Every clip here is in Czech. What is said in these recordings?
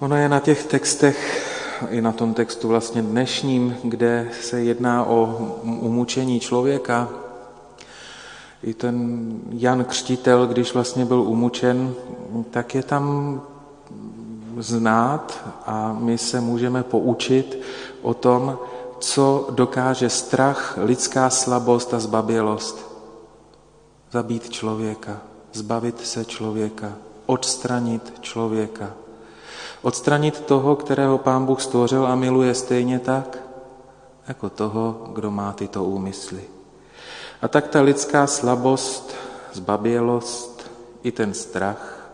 Ono je na těch textech, i na tom textu vlastně dnešním, kde se jedná o umučení člověka, i ten Jan Křtitel, když vlastně byl umučen, tak je tam znát a my se můžeme poučit o tom, co dokáže strach, lidská slabost a zbabělost. Zabít člověka, zbavit se člověka, odstranit člověka. Odstranit toho, kterého pán Bůh stvořil a miluje stejně tak, jako toho, kdo má tyto úmysly. A tak ta lidská slabost, zbabělost i ten strach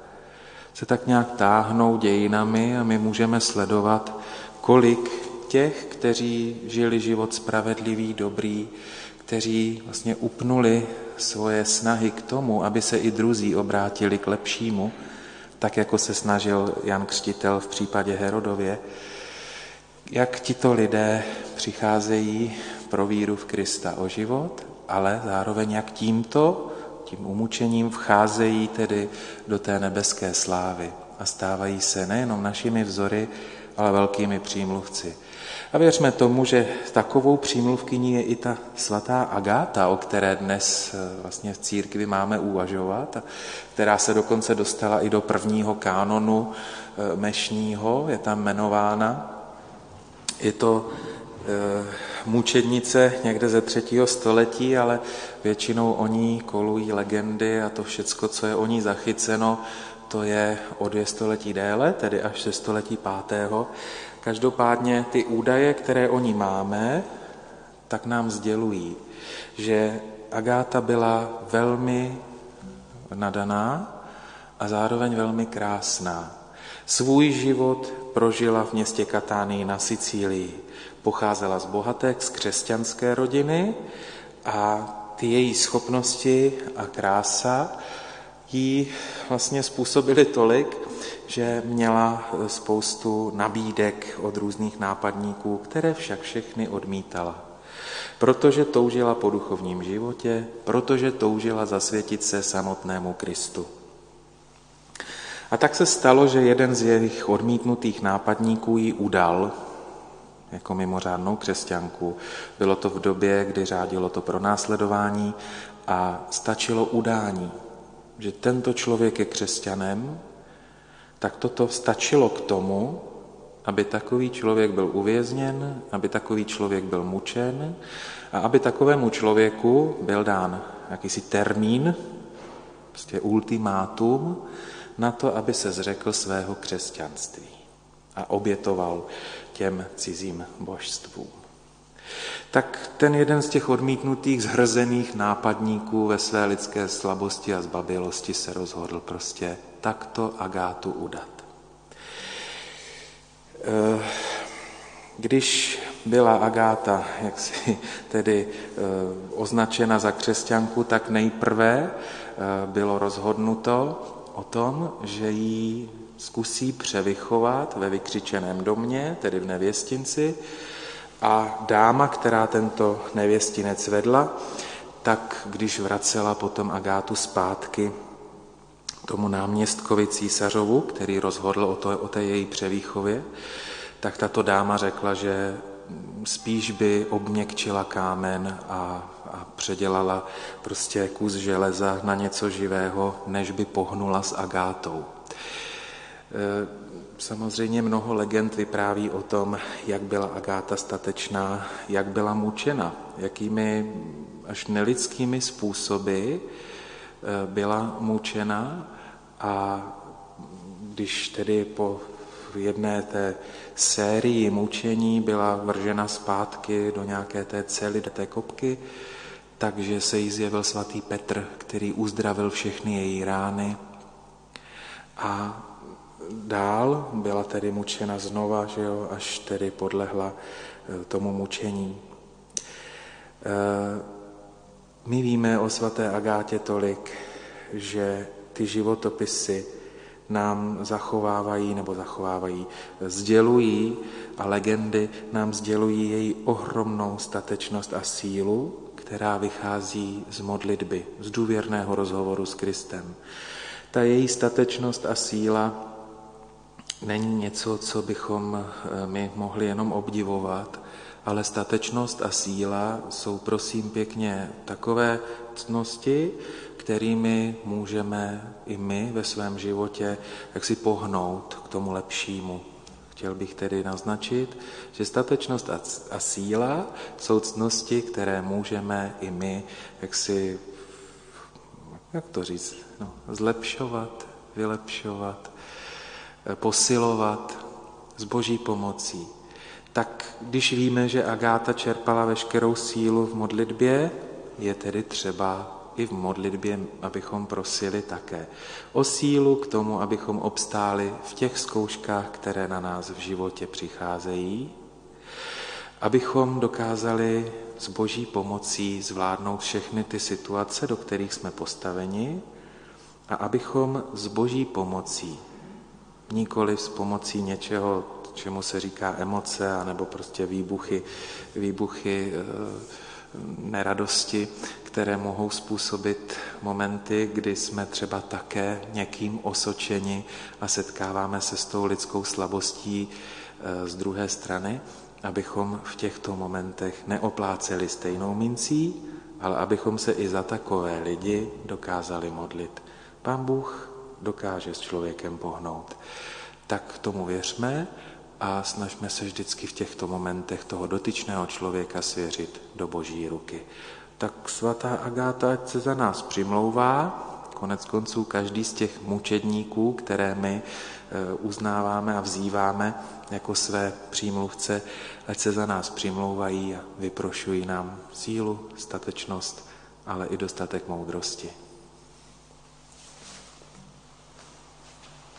se tak nějak táhnou dějinami a my můžeme sledovat, kolik těch, kteří žili život spravedlivý, dobrý, kteří vlastně upnuli svoje snahy k tomu, aby se i druzí obrátili k lepšímu, tak jako se snažil Jan Křtitel v případě Herodově, jak tito lidé přicházejí pro víru v Krista o život, ale zároveň jak tímto, tím umučením vcházejí tedy do té nebeské slávy a stávají se nejenom našimi vzory, ale velkými přímluvci. A věřme tomu, že takovou přímluvkyní je i ta svatá Agáta, o které dnes eh, vlastně v církvi máme uvažovat, která se dokonce dostala i do prvního kánonu eh, mešního, je tam jmenována. Je to eh, mučednice někde ze třetího století, ale většinou o ní kolují legendy a to všecko, co je o ní zachyceno, to je o dvě století déle, tedy až ze století pátého. Každopádně ty údaje, které o ní máme, tak nám sdělují, že Agáta byla velmi nadaná a zároveň velmi krásná. Svůj život prožila v městě Katánii na Sicílii. Pocházela z bohaté, z křesťanské rodiny a ty její schopnosti a krása jí vlastně způsobily tolik, že měla spoustu nabídek od různých nápadníků, které však všechny odmítala. Protože toužila po duchovním životě, protože toužila zasvětit se samotnému Kristu. A tak se stalo, že jeden z jejich odmítnutých nápadníků ji udal jako mimořádnou křesťanku. Bylo to v době, kdy řádilo to pro následování a stačilo udání, že tento člověk je křesťanem, tak toto stačilo k tomu, aby takový člověk byl uvězněn, aby takový člověk byl mučen a aby takovému člověku byl dán jakýsi termín, prostě ultimátum, na to, aby se zřekl svého křesťanství a obětoval těm cizím božstvům. Tak ten jeden z těch odmítnutých, zhrzených nápadníků ve své lidské slabosti a zbabělosti se rozhodl prostě takto Agátu udat. Eh, když byla Agáta jaksi tedy eh, označena za křesťanku, tak nejprve eh, bylo rozhodnuto o tom, že ji zkusí převychovat ve vykřičeném domě, tedy v nevěstinci, a dáma, která tento nevěstinec vedla, tak když vracela potom Agátu zpátky tomu náměstkovi císařovu, který rozhodl o, to, o té její převýchově, tak tato dáma řekla, že spíš by obměkčila kámen a, a předělala prostě kus železa na něco živého, než by pohnula s Agátou. Samozřejmě mnoho legend vypráví o tom, jak byla Agáta statečná, jak byla mučena, jakými až nelidskými způsoby e, byla mučena a když tedy po jedné té sérii mučení byla vržena zpátky do nějaké té cely, do té kopky, takže se jí zjevil svatý Petr, který uzdravil všechny její rány. A dál byla tedy mučena znova, že jo, až tedy podlehla eh, tomu mučení. Eh, my víme o svaté Agátě tolik, že ty životopisy nám zachovávají nebo zachovávají, sdělují a legendy nám sdělují její ohromnou statečnost a sílu, která vychází z modlitby, z důvěrného rozhovoru s Kristem. Ta její statečnost a síla není něco, co bychom eh, my mohli jenom obdivovat, ale statečnost a síla jsou prosím pěkně takové cnosti, kterými můžeme i my ve svém životě jak si pohnout k tomu lepšímu. Chtěl bych tedy naznačit, že statečnost a síla jsou cnosti, které můžeme i my jak si, jak to říct, no, zlepšovat, vylepšovat, posilovat s boží pomocí. Tak když víme, že Agáta čerpala veškerou sílu v modlitbě, je tedy třeba i v modlitbě, abychom prosili také o sílu k tomu, abychom obstáli v těch zkouškách, které na nás v životě přicházejí, abychom dokázali s boží pomocí zvládnout všechny ty situace, do kterých jsme postaveni a abychom s boží pomocí, nikoli s pomocí něčeho, čemu se říká emoce, anebo prostě výbuchy, výbuchy e, neradosti, které mohou způsobit momenty, kdy jsme třeba také někým osočeni a setkáváme se s tou lidskou slabostí e, z druhé strany, abychom v těchto momentech neopláceli stejnou mincí, ale abychom se i za takové lidi dokázali modlit. Pán Bůh dokáže s člověkem pohnout. Tak tomu věřme a snažme se vždycky v těchto momentech toho dotyčného člověka svěřit do boží ruky. Tak svatá Agáta, ať se za nás přimlouvá, konec konců každý z těch mučedníků, které my e, uznáváme a vzýváme jako své přímluvce, ať se za nás přimlouvají a vyprošují nám sílu, statečnost, ale i dostatek moudrosti.